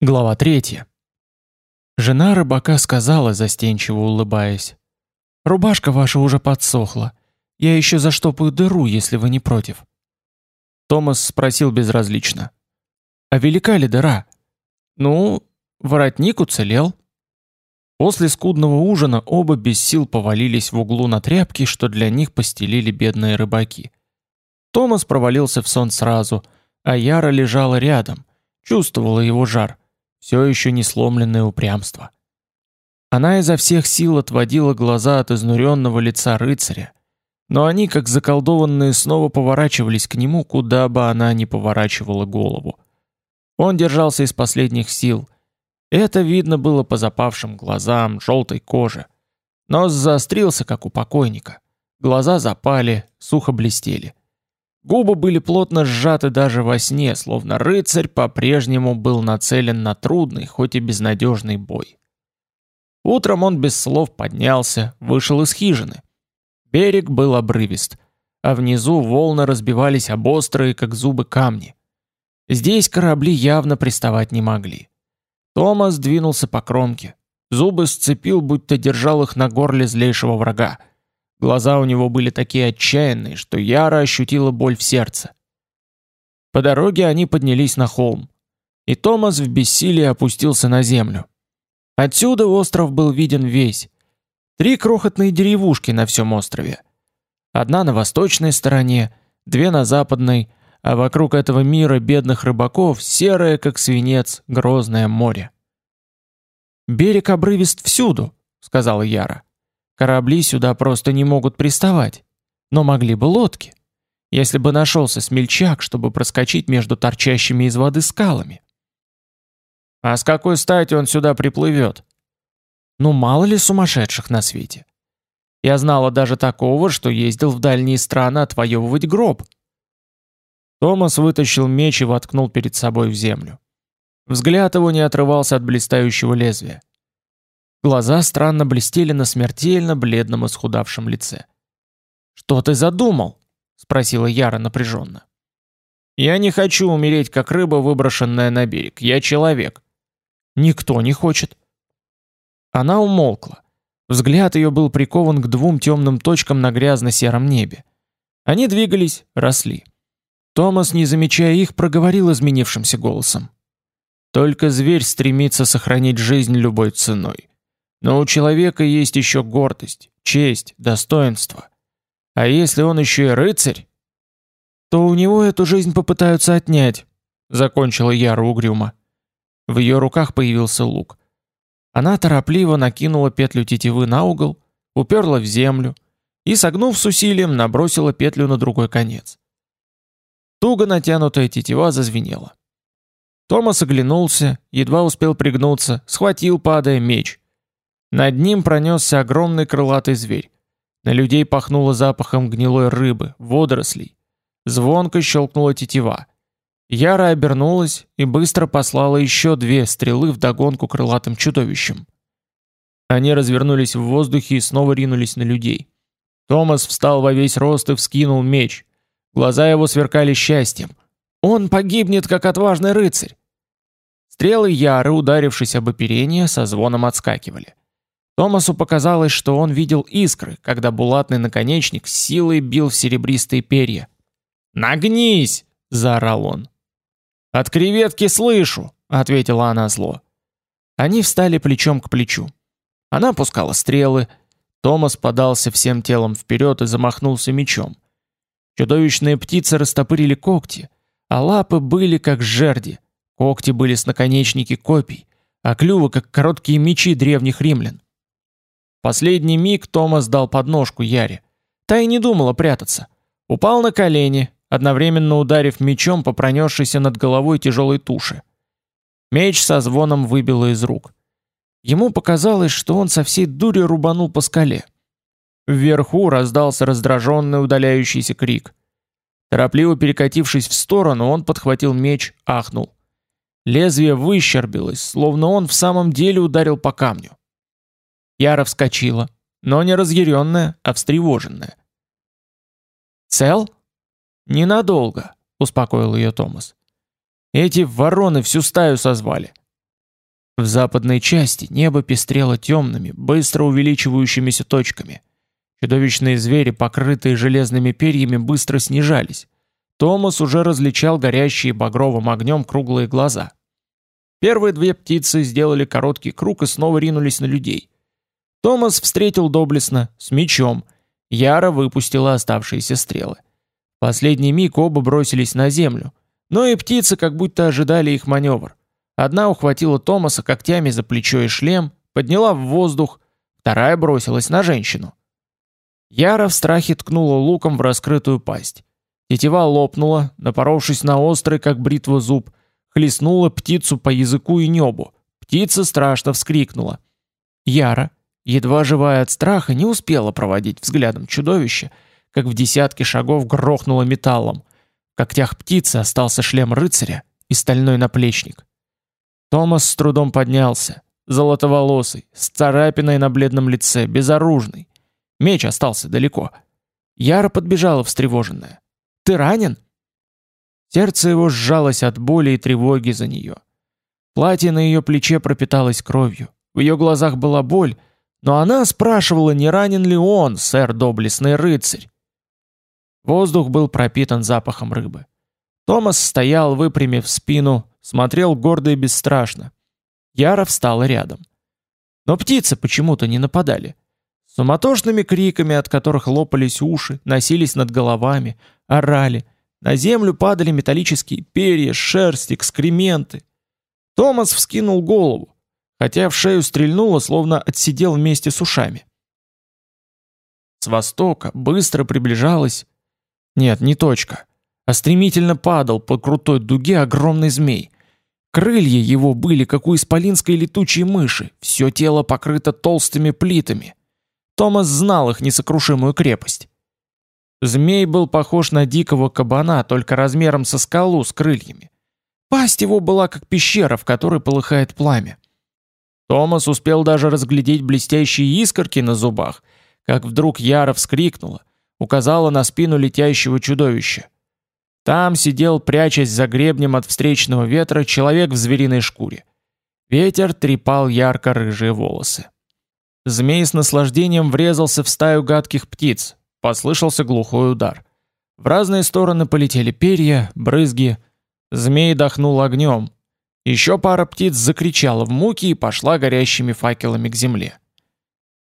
Глава 3. Жена рыбака сказала, застенчиво улыбаясь: "Рубашка ваша уже подсохла. Я еще заштопаю дыру, если вы не против". Томас спросил безразлично: "А велика ли дыра?" "Ну, воротник уцелел". После скудного ужина оба без сил повалились в углу на тряпки, что для них постелили бедные рыбаки. Томас провалился в сон сразу, а Яра лежала рядом, чувствовала его жар все еще не сломленное упрямство. Она изо всех сил отводила глаза от изнуренного лица рыцаря, но они, как заколдованные, снова поворачивались к нему, куда бы она ни поворачивала голову. Он держался из последних сил. Это видно было по запавшим глазам, желтой коже. Нос заострился, как у покойника. Глаза запали, сухо блестели. Губы были плотно сжаты даже во сне, словно рыцарь по-прежнему был нацелен на трудный, хоть и безнадежный бой. Утром он без слов поднялся, вышел из хижины. Берег был обрывист, а внизу волны разбивались об острые, как зубы, камни. Здесь корабли явно приставать не могли. Томас двинулся по кромке. Зубы сцепил, будто держал их на горле злейшего врага. Глаза у него были такие отчаянные, что Яра ощутила боль в сердце. По дороге они поднялись на холм, и Томас в бессилии опустился на землю. Отсюда остров был виден весь. Три крохотные деревушки на всем острове. Одна на восточной стороне, две на западной, а вокруг этого мира бедных рыбаков серое, как свинец, грозное море. «Берег обрывист всюду», — сказала Яра. Корабли сюда просто не могут приставать. Но могли бы лодки. Если бы нашелся смельчак, чтобы проскочить между торчащими из воды скалами. А с какой стати он сюда приплывет? Ну мало ли сумасшедших на свете. Я знала даже такого, что ездил в дальние страны отвоевывать гроб. Томас вытащил меч и воткнул перед собой в землю. Взгляд его не отрывался от блистающего лезвия. Глаза странно блестели на смертельно бледном исхудавшем лице. «Что ты задумал?» — спросила Яра напряженно. «Я не хочу умереть, как рыба, выброшенная на берег. Я человек». «Никто не хочет». Она умолкла. Взгляд ее был прикован к двум темным точкам на грязно-сером небе. Они двигались, росли. Томас, не замечая их, проговорил изменившимся голосом. «Только зверь стремится сохранить жизнь любой ценой. Но у человека есть еще гордость, честь, достоинство. А если он еще и рыцарь, то у него эту жизнь попытаются отнять, закончила Яра угрюмо. В ее руках появился лук. Она торопливо накинула петлю тетивы на угол, уперла в землю и, согнув с усилием, набросила петлю на другой конец. Туго натянутая тетива зазвенела. Томас оглянулся, едва успел пригнуться, схватил, падая, меч. Над ним пронесся огромный крылатый зверь. На людей пахнуло запахом гнилой рыбы, водорослей. Звонко щелкнула тетива. Яра обернулась и быстро послала еще две стрелы в догонку крылатым чудовищам. Они развернулись в воздухе и снова ринулись на людей. Томас встал во весь рост и вскинул меч. Глаза его сверкали счастьем. Он погибнет, как отважный рыцарь. Стрелы Яры, ударившись об оперение, со звоном отскакивали. Томасу показалось, что он видел искры, когда булатный наконечник силой бил в серебристые перья. «Нагнись!» — заорал он. «От креветки слышу!» — ответила она зло. Они встали плечом к плечу. Она пускала стрелы. Томас подался всем телом вперед и замахнулся мечом. Чудовищные птицы растопырили когти, а лапы были как жерди. Когти были с наконечники копий, а клювы как короткие мечи древних римлян. Последний миг Томас дал подножку Яре. Та и не думала прятаться. Упал на колени, одновременно ударив мечом по пронесшейся над головой тяжелой туше. Меч со звоном выбило из рук. Ему показалось, что он со всей дури рубанул по скале. Вверху раздался раздраженный удаляющийся крик. Торопливо перекатившись в сторону, он подхватил меч, ахнул. Лезвие выщербилось, словно он в самом деле ударил по камню. Яра вскочила, но не разъяренная, а встревоженная. «Цел?» «Ненадолго», — успокоил ее Томас. «Эти вороны всю стаю созвали. В западной части небо пестрело темными, быстро увеличивающимися точками. Чудовищные звери, покрытые железными перьями, быстро снижались. Томас уже различал горящие багровым огнем круглые глаза. Первые две птицы сделали короткий круг и снова ринулись на людей. Томас встретил доблестно, с мечом. Яра выпустила оставшиеся стрелы. В последний миг оба бросились на землю, но и птицы как будто ожидали их маневр. Одна ухватила Томаса когтями за плечо и шлем, подняла в воздух, вторая бросилась на женщину. Яра в страхе ткнула луком в раскрытую пасть. Тетива лопнула, напоровшись на острый, как бритва зуб, хлестнула птицу по языку и небу. Птица страшно вскрикнула. Яра, едва живая от страха, не успела проводить взглядом чудовище, как в десятке шагов грохнуло металлом. В когтях птицы остался шлем рыцаря и стальной наплечник. Томас с трудом поднялся, золотоволосый, с царапиной на бледном лице, безоружный. Меч остался далеко. Яра подбежала встревоженная. «Ты ранен?» Сердце его сжалось от боли и тревоги за нее. Платье на ее плече пропиталось кровью. В ее глазах была боль, но она спрашивала, не ранен ли он, сэр доблестный рыцарь. Воздух был пропитан запахом рыбы. Томас стоял, выпрямив спину, смотрел гордо и бесстрашно. Яра встала рядом. Но птицы почему-то не нападали. Суматошными криками, от которых лопались уши, носились над головами, орали — на землю падали металлические перья, шерсть, экскременты. Томас вскинул голову, хотя в шею стрельнуло, словно отсидел вместе с ушами. С востока быстро приближалась... Нет, не точка, а стремительно падал по крутой дуге огромный змей. Крылья его были, как у исполинской летучей мыши, все тело покрыто толстыми плитами. Томас знал их несокрушимую крепость. Змей был похож на дикого кабана, только размером со скалу с крыльями. Пасть его была как пещера, в которой полыхает пламя. Томас успел даже разглядеть блестящие искорки на зубах, как вдруг Яра вскрикнула, указала на спину летящего чудовища. Там сидел, прячась за гребнем от встречного ветра, человек в звериной шкуре. Ветер трепал ярко-рыжие волосы. Змей с наслаждением врезался в стаю гадких птиц, Послышался глухой удар. В разные стороны полетели перья, брызги. Змей дохнул огнем. Еще пара птиц закричала в муке и пошла горящими факелами к земле.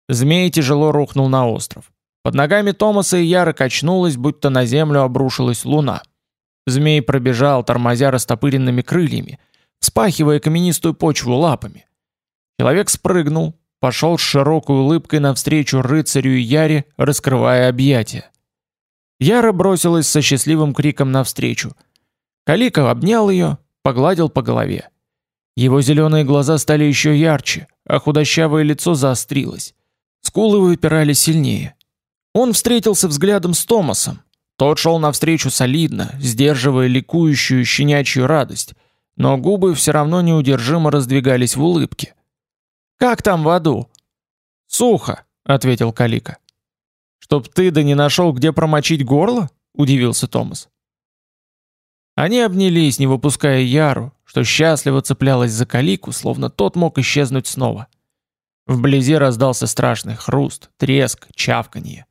Змей тяжело рухнул на остров. Под ногами Томаса и Яра качнулась, будто на землю обрушилась луна. Змей пробежал, тормозя растопыренными крыльями, вспахивая каменистую почву лапами. Человек спрыгнул, пошел с широкой улыбкой навстречу рыцарю и Яре, раскрывая объятия. Яра бросилась со счастливым криком навстречу. Калика обнял ее, погладил по голове. Его зеленые глаза стали еще ярче, а худощавое лицо заострилось. Скулы выпирали сильнее. Он встретился взглядом с Томасом. Тот шел навстречу солидно, сдерживая ликующую щенячью радость, но губы все равно неудержимо раздвигались в улыбке. Как там в аду? Сухо, ответил Калика. Чтоб ты да не нашел, где промочить горло? удивился Томас. Они обнялись, не выпуская Яру, что счастливо цеплялась за Калику, словно тот мог исчезнуть снова. Вблизи раздался страшный хруст, треск, чавканье.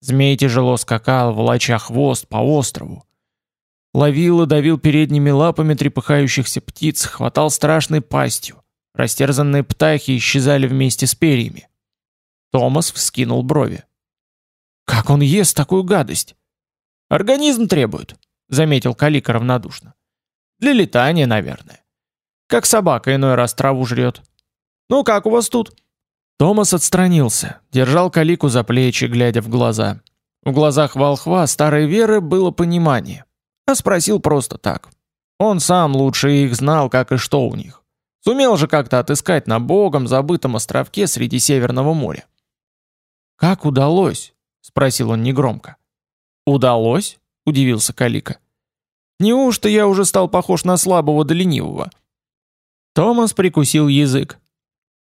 Змей тяжело скакал, волоча хвост по острову. Ловил и давил передними лапами трепыхающихся птиц, хватал страшной пастью. Растерзанные птахи исчезали вместе с перьями. Томас вскинул брови. «Как он ест такую гадость?» «Организм требует», — заметил Калика равнодушно. «Для летания, наверное. Как собака иной раз траву жрет. Ну, как у вас тут?» Томас отстранился, держал Калику за плечи, глядя в глаза. В глазах волхва старой веры было понимание. А спросил просто так. Он сам лучше их знал, как и что у них. Сумел же как-то отыскать на богом забытом островке среди Северного моря. «Как удалось?» — спросил он негромко. «Удалось?» — удивился Калика. «Неужто я уже стал похож на слабого да ленивого?» Томас прикусил язык.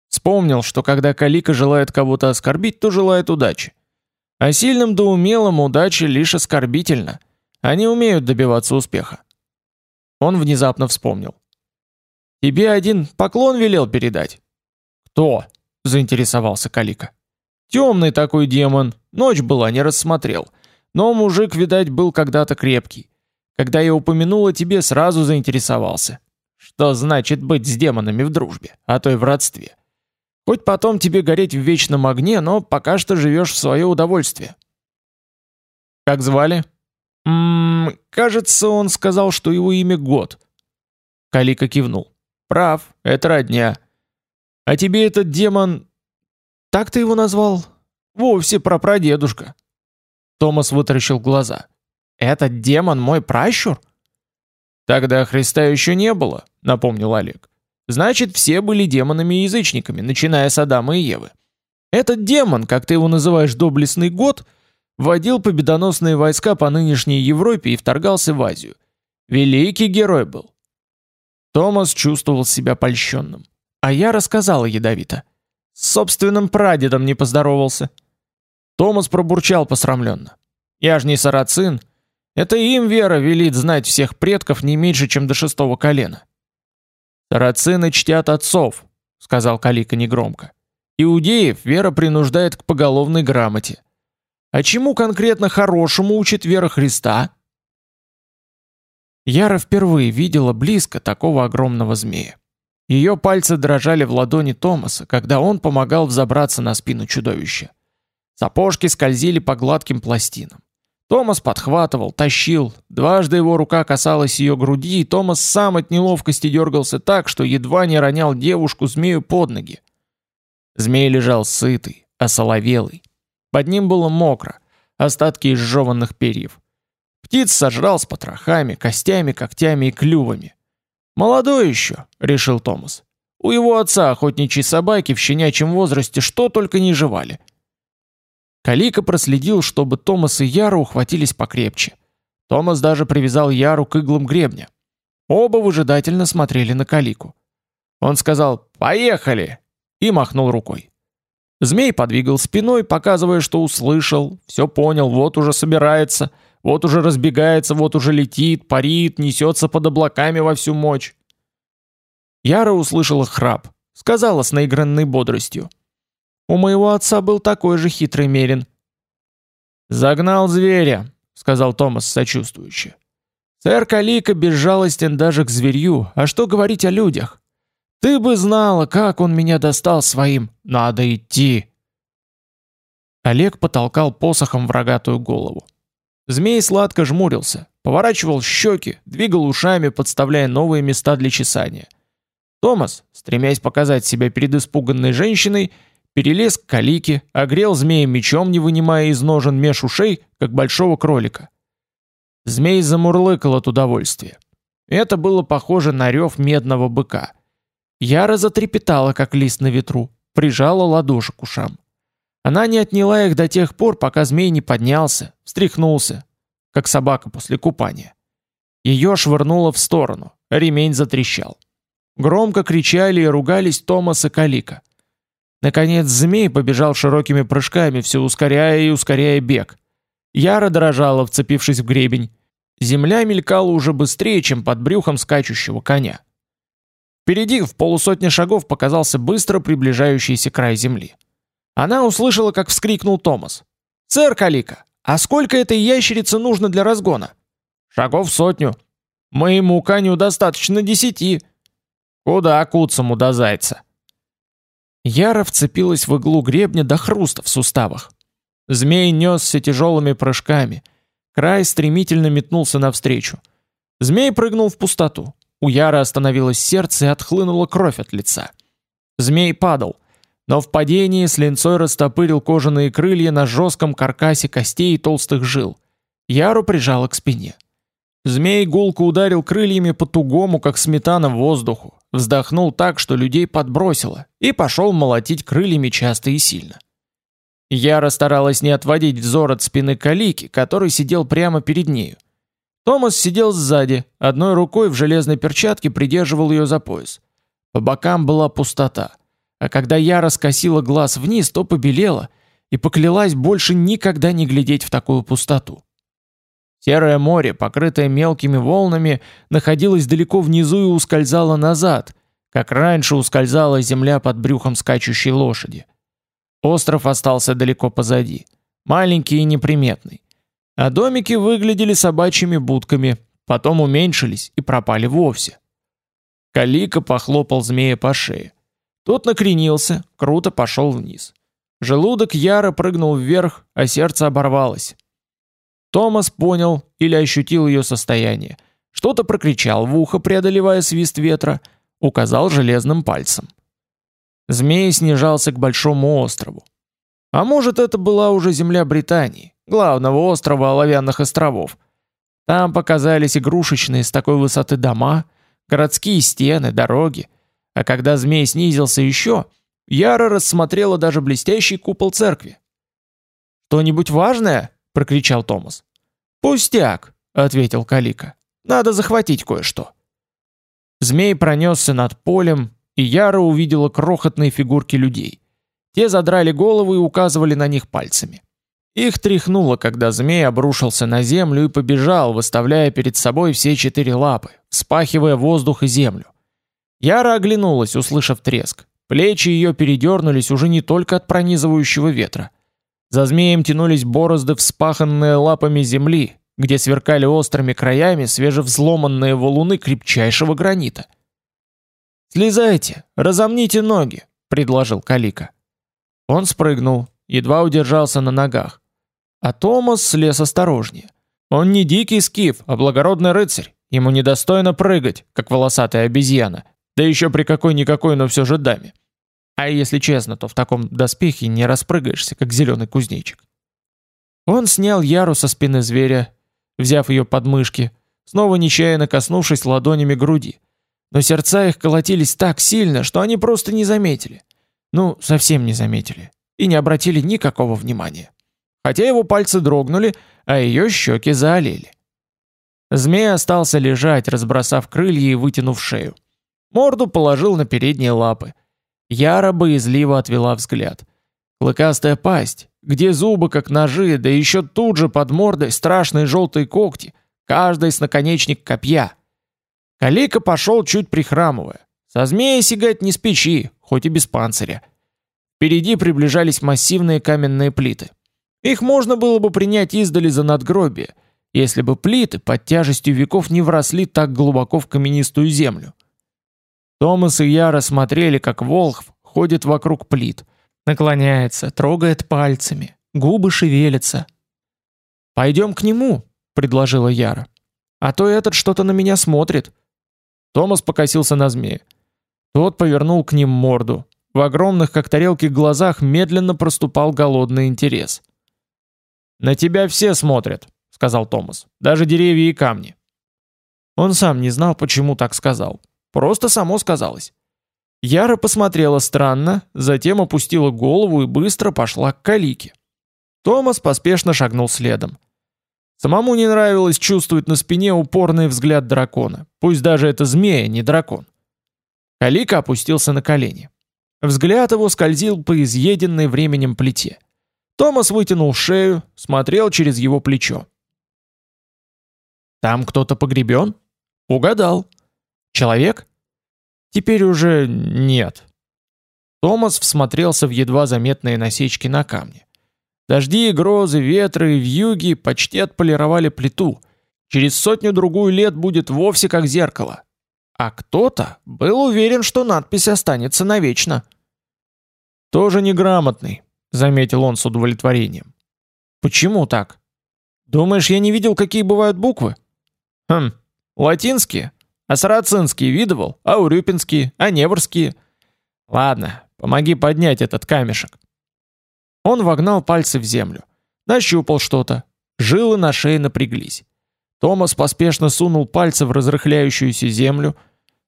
Вспомнил, что когда Калика желает кого-то оскорбить, то желает удачи. А сильным да умелым удача лишь оскорбительна. Они умеют добиваться успеха. Он внезапно вспомнил. Тебе один поклон велел передать. Кто? заинтересовался Калика. Темный такой демон, ночь была, не рассмотрел. Но мужик, видать, был когда-то крепкий. Когда я упомянул о тебе, сразу заинтересовался. Что значит быть с демонами в дружбе, а то и в родстве? Хоть потом тебе гореть в вечном огне, но пока что живешь в свое удовольствие. Как звали? Ммм, кажется, он сказал, что его имя Год. Калика кивнул. Прав, это родня. А тебе этот демон... Так ты его назвал? Вовсе прапрадедушка. Томас вытаращил глаза. Этот демон мой пращур? Тогда Христа еще не было, напомнил Олег. Значит, все были демонами-язычниками, начиная с Адама и Евы. Этот демон, как ты его называешь, доблестный год, водил победоносные войска по нынешней Европе и вторгался в Азию. Великий герой был. Томас чувствовал себя польщенным. А я рассказала ядовито. С собственным прадедом не поздоровался. Томас пробурчал посрамленно. Я ж не сарацин. Это им вера велит знать всех предков не меньше, чем до шестого колена. Сарацины чтят отцов, сказал Калика негромко. Иудеев вера принуждает к поголовной грамоте. А чему конкретно хорошему учит вера Христа? Яра впервые видела близко такого огромного змея. Ее пальцы дрожали в ладони Томаса, когда он помогал взобраться на спину чудовища. Сапожки скользили по гладким пластинам. Томас подхватывал, тащил. Дважды его рука касалась ее груди, и Томас сам от неловкости дергался так, что едва не ронял девушку-змею под ноги. Змей лежал сытый, осоловелый. Под ним было мокро, остатки изжеванных перьев. Птиц сожрал с потрохами, костями, когтями и клювами. «Молодой еще», — решил Томас. «У его отца охотничьи собаки в щенячьем возрасте что только не жевали». Калика проследил, чтобы Томас и Яра ухватились покрепче. Томас даже привязал Яру к иглам гребня. Оба выжидательно смотрели на Калику. Он сказал «Поехали!» и махнул рукой. Змей подвигал спиной, показывая, что услышал, все понял, вот уже собирается — вот уже разбегается, вот уже летит, парит, несется под облаками во всю мощь. Яра услышала храп, сказала с наигранной бодростью. «У моего отца был такой же хитрый мерин». «Загнал зверя», — сказал Томас сочувствующе. «Сэр Калика безжалостен даже к зверью, а что говорить о людях? Ты бы знала, как он меня достал своим. Надо идти». Олег потолкал посохом в рогатую голову. Змей сладко жмурился, поворачивал щеки, двигал ушами, подставляя новые места для чесания. Томас, стремясь показать себя перед испуганной женщиной, перелез к калике, огрел змея мечом, не вынимая из ножен меж ушей, как большого кролика. Змей замурлыкал от удовольствия. Это было похоже на рев медного быка. Яра затрепетала, как лист на ветру, прижала ладоши к ушам. Она не отняла их до тех пор, пока змей не поднялся, встряхнулся, как собака после купания. Ее швырнуло в сторону, ремень затрещал. Громко кричали и ругались Томас и Калика. Наконец змей побежал широкими прыжками, все ускоряя и ускоряя бег. Яра дрожала, вцепившись в гребень. Земля мелькала уже быстрее, чем под брюхом скачущего коня. Впереди в полусотни шагов показался быстро приближающийся край земли. Она услышала, как вскрикнул Томас. «Сэр Калика, а сколько этой ящерицы нужно для разгона?» «Шагов сотню». «Моему коню достаточно десяти». «Куда куцому до зайца?» Яра вцепилась в иглу гребня до хруста в суставах. Змей несся тяжелыми прыжками. Край стремительно метнулся навстречу. Змей прыгнул в пустоту. У Яры остановилось сердце и отхлынула кровь от лица. Змей падал но в падении с линцой растопырил кожаные крылья на жестком каркасе костей и толстых жил. Яру прижало к спине. Змей гулко ударил крыльями по тугому, как сметана, воздуху, вздохнул так, что людей подбросило, и пошел молотить крыльями часто и сильно. Яра старалась не отводить взор от спины Калики, который сидел прямо перед нею. Томас сидел сзади, одной рукой в железной перчатке придерживал ее за пояс. По бокам была пустота — а когда я раскосила глаз вниз, то побелела и поклялась больше никогда не глядеть в такую пустоту. Серое море, покрытое мелкими волнами, находилось далеко внизу и ускользало назад, как раньше ускользала земля под брюхом скачущей лошади. Остров остался далеко позади, маленький и неприметный. А домики выглядели собачьими будками, потом уменьшились и пропали вовсе. Калика похлопал змея по шее. Тот накренился, круто пошел вниз. Желудок яро прыгнул вверх, а сердце оборвалось. Томас понял или ощутил ее состояние. Что-то прокричал в ухо, преодолевая свист ветра, указал железным пальцем. Змей снижался к большому острову. А может, это была уже земля Британии, главного острова Оловянных островов. Там показались игрушечные с такой высоты дома, городские стены, дороги. А когда змей снизился еще, Яра рассмотрела даже блестящий купол церкви. «Что-нибудь важное?» — прокричал Томас. «Пустяк», — ответил Калика. «Надо захватить кое-что». Змей пронесся над полем, и Яра увидела крохотные фигурки людей. Те задрали головы и указывали на них пальцами. Их тряхнуло, когда змей обрушился на землю и побежал, выставляя перед собой все четыре лапы, спахивая воздух и землю. Яра оглянулась, услышав треск. Плечи ее передернулись уже не только от пронизывающего ветра. За змеем тянулись борозды, вспаханные лапами земли, где сверкали острыми краями свежевзломанные валуны крепчайшего гранита. «Слезайте, разомните ноги», — предложил Калика. Он спрыгнул, едва удержался на ногах. А Томас слез осторожнее. Он не дикий скиф, а благородный рыцарь. Ему недостойно прыгать, как волосатая обезьяна, да еще при какой-никакой, но все же даме. А если честно, то в таком доспехе не распрыгаешься, как зеленый кузнечик. Он снял Яру со спины зверя, взяв ее под мышки, снова нечаянно коснувшись ладонями груди. Но сердца их колотились так сильно, что они просто не заметили. Ну, совсем не заметили. И не обратили никакого внимания. Хотя его пальцы дрогнули, а ее щеки заолели. Змей остался лежать, разбросав крылья и вытянув шею. Морду положил на передние лапы. Яра боязливо отвела взгляд. Клыкастая пасть, где зубы как ножи, да еще тут же под мордой страшные желтые когти, каждый с наконечник копья. Калика пошел чуть прихрамывая. Со змея сигать не с хоть и без панциря. Впереди приближались массивные каменные плиты. Их можно было бы принять издали за надгробие, если бы плиты под тяжестью веков не вросли так глубоко в каменистую землю. Томас и я рассмотрели, как Волхв ходит вокруг плит, наклоняется, трогает пальцами, губы шевелятся. «Пойдем к нему», — предложила Яра. «А то этот что-то на меня смотрит». Томас покосился на змея. Тот повернул к ним морду. В огромных, как тарелки, глазах медленно проступал голодный интерес. «На тебя все смотрят», — сказал Томас. «Даже деревья и камни». Он сам не знал, почему так сказал. Просто само сказалось. Яра посмотрела странно, затем опустила голову и быстро пошла к калике. Томас поспешно шагнул следом. Самому не нравилось чувствовать на спине упорный взгляд дракона, пусть даже это змея, не дракон. Калика опустился на колени. Взгляд его скользил по изъеденной временем плите. Томас вытянул шею, смотрел через его плечо. «Там кто-то погребен?» «Угадал. Человек? Теперь уже нет. Томас всмотрелся в едва заметные насечки на камне. Дожди, грозы, ветры и вьюги почти отполировали плиту. Через сотню-другую лет будет вовсе как зеркало. А кто-то был уверен, что надпись останется навечно. «Тоже неграмотный», — заметил он с удовлетворением. «Почему так? Думаешь, я не видел, какие бывают буквы?» «Хм, латинские?» А сарацинские видывал, а урюпинские, а неврские. Ладно, помоги поднять этот камешек. Он вогнал пальцы в землю. Нащупал что-то. Жилы на шее напряглись. Томас поспешно сунул пальцы в разрыхляющуюся землю,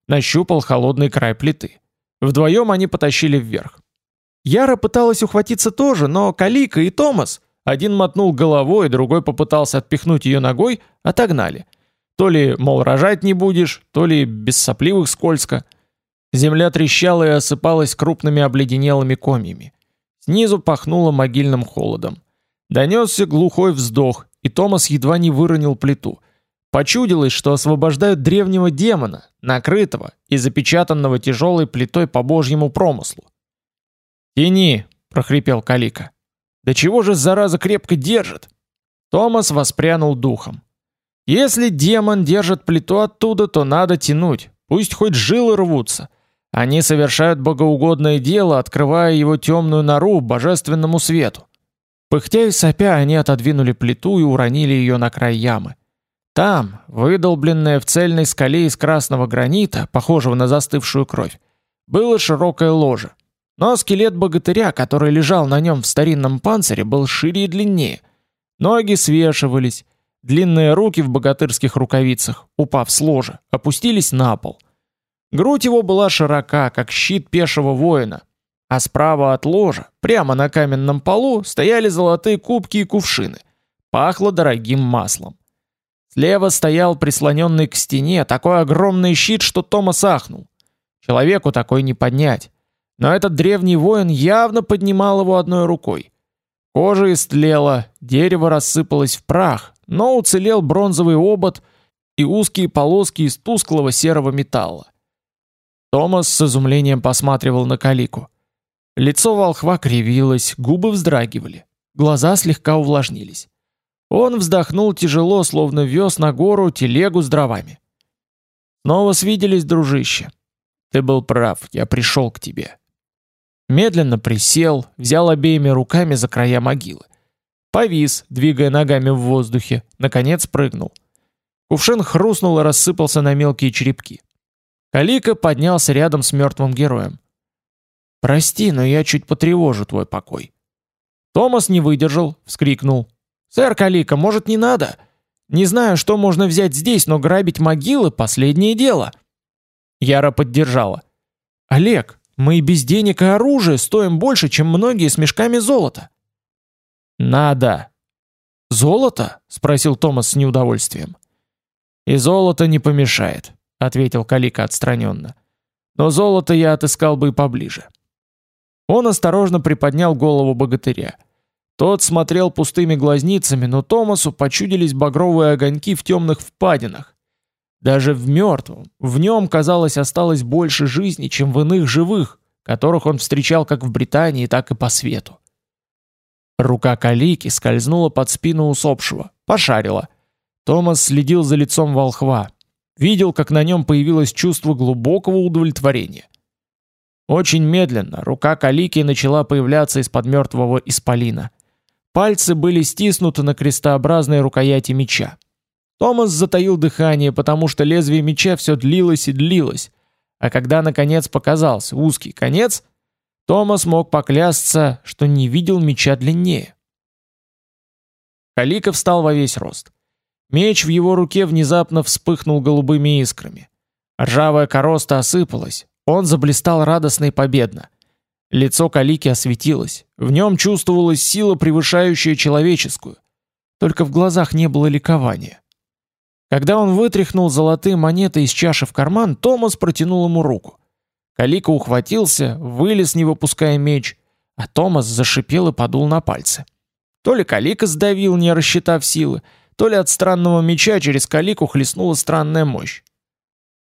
нащупал холодный край плиты. Вдвоем они потащили вверх. Яра пыталась ухватиться тоже, но Калика и Томас, один мотнул головой, другой попытался отпихнуть ее ногой, отогнали — то ли, мол, рожать не будешь, то ли без сопливых скользко. Земля трещала и осыпалась крупными обледенелыми комьями. Снизу пахнуло могильным холодом. Донесся глухой вздох, и Томас едва не выронил плиту. Почудилось, что освобождают древнего демона, накрытого и запечатанного тяжелой плитой по божьему промыслу. «Тяни!» — прохрипел Калика. «Да чего же зараза крепко держит?» Томас воспрянул духом. «Если демон держит плиту оттуда, то надо тянуть, пусть хоть жилы рвутся. Они совершают богоугодное дело, открывая его темную нору божественному свету. Пыхтя и сопя, они отодвинули плиту и уронили ее на край ямы. Там, выдолбленное в цельной скале из красного гранита, похожего на застывшую кровь, было широкое ложе. Но скелет богатыря, который лежал на нем в старинном панцире, был шире и длиннее. Ноги свешивались, длинные руки в богатырских рукавицах, упав с ложа, опустились на пол. Грудь его была широка, как щит пешего воина, а справа от ложа, прямо на каменном полу, стояли золотые кубки и кувшины. Пахло дорогим маслом. Слева стоял прислоненный к стене такой огромный щит, что Томас ахнул. Человеку такой не поднять. Но этот древний воин явно поднимал его одной рукой. Кожа истлела, дерево рассыпалось в прах, но уцелел бронзовый обод и узкие полоски из тусклого серого металла. Томас с изумлением посматривал на Калику. Лицо волхва кривилось, губы вздрагивали, глаза слегка увлажнились. Он вздохнул тяжело, словно вез на гору телегу с дровами. «Снова свиделись, дружище. Ты был прав, я пришел к тебе». Медленно присел, взял обеими руками за края могилы. Повис, двигая ногами в воздухе, наконец прыгнул. Кувшин хрустнул и рассыпался на мелкие черепки. Калика поднялся рядом с мертвым героем. «Прости, но я чуть потревожу твой покой». Томас не выдержал, вскрикнул. «Сэр Калика, может, не надо? Не знаю, что можно взять здесь, но грабить могилы — последнее дело». Яра поддержала. «Олег, мы и без денег и оружия стоим больше, чем многие с мешками золота». «Надо». «Золото?» — спросил Томас с неудовольствием. «И золото не помешает», — ответил Калика отстраненно. «Но золото я отыскал бы и поближе». Он осторожно приподнял голову богатыря. Тот смотрел пустыми глазницами, но Томасу почудились багровые огоньки в темных впадинах. Даже в мертвом, в нем, казалось, осталось больше жизни, чем в иных живых, которых он встречал как в Британии, так и по свету. Рука Калики скользнула под спину усопшего, пошарила. Томас следил за лицом волхва, видел, как на нем появилось чувство глубокого удовлетворения. Очень медленно рука Калики начала появляться из-под мертвого исполина. Пальцы были стиснуты на крестообразной рукояти меча. Томас затаил дыхание, потому что лезвие меча все длилось и длилось. А когда наконец показался узкий конец, Томас мог поклясться, что не видел меча длиннее. Калика встал во весь рост. Меч в его руке внезапно вспыхнул голубыми искрами. Ржавая короста осыпалась. Он заблистал радостно и победно. Лицо Калики осветилось. В нем чувствовалась сила, превышающая человеческую. Только в глазах не было ликования. Когда он вытряхнул золотые монеты из чаши в карман, Томас протянул ему руку. Калика ухватился, вылез, не выпуская меч, а Томас зашипел и подул на пальцы. То ли Калика сдавил, не рассчитав силы, то ли от странного меча через Калику хлестнула странная мощь.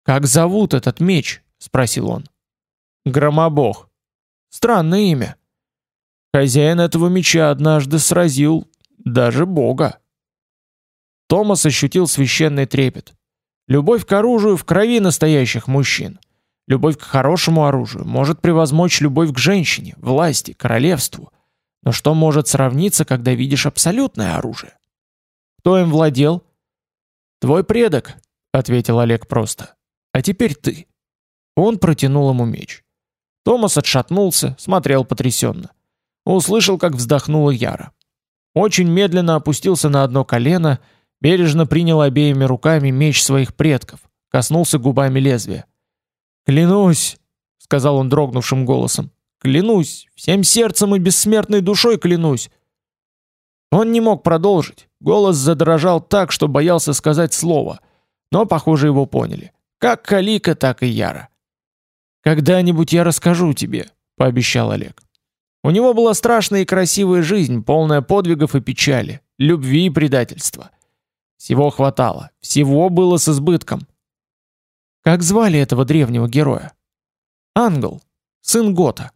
«Как зовут этот меч?» — спросил он. «Громобог», Странное имя. Хозяин этого меча однажды сразил даже бога. Томас ощутил священный трепет. Любовь к оружию в крови настоящих мужчин. Любовь к хорошему оружию может превозмочь любовь к женщине, власти, королевству. Но что может сравниться, когда видишь абсолютное оружие? Кто им владел? Твой предок, ответил Олег просто. А теперь ты. Он протянул ему меч. Томас отшатнулся, смотрел потрясенно. Услышал, как вздохнула Яра. Очень медленно опустился на одно колено, бережно принял обеими руками меч своих предков, коснулся губами лезвия. «Клянусь!» — сказал он дрогнувшим голосом. «Клянусь! Всем сердцем и бессмертной душой клянусь!» Он не мог продолжить. Голос задрожал так, что боялся сказать слово. Но, похоже, его поняли. Как Калика, так и Яра. «Когда-нибудь я расскажу тебе», — пообещал Олег. У него была страшная и красивая жизнь, полная подвигов и печали, любви и предательства. Всего хватало, всего было с избытком. Как звали этого древнего героя? Ангел, сын Гота.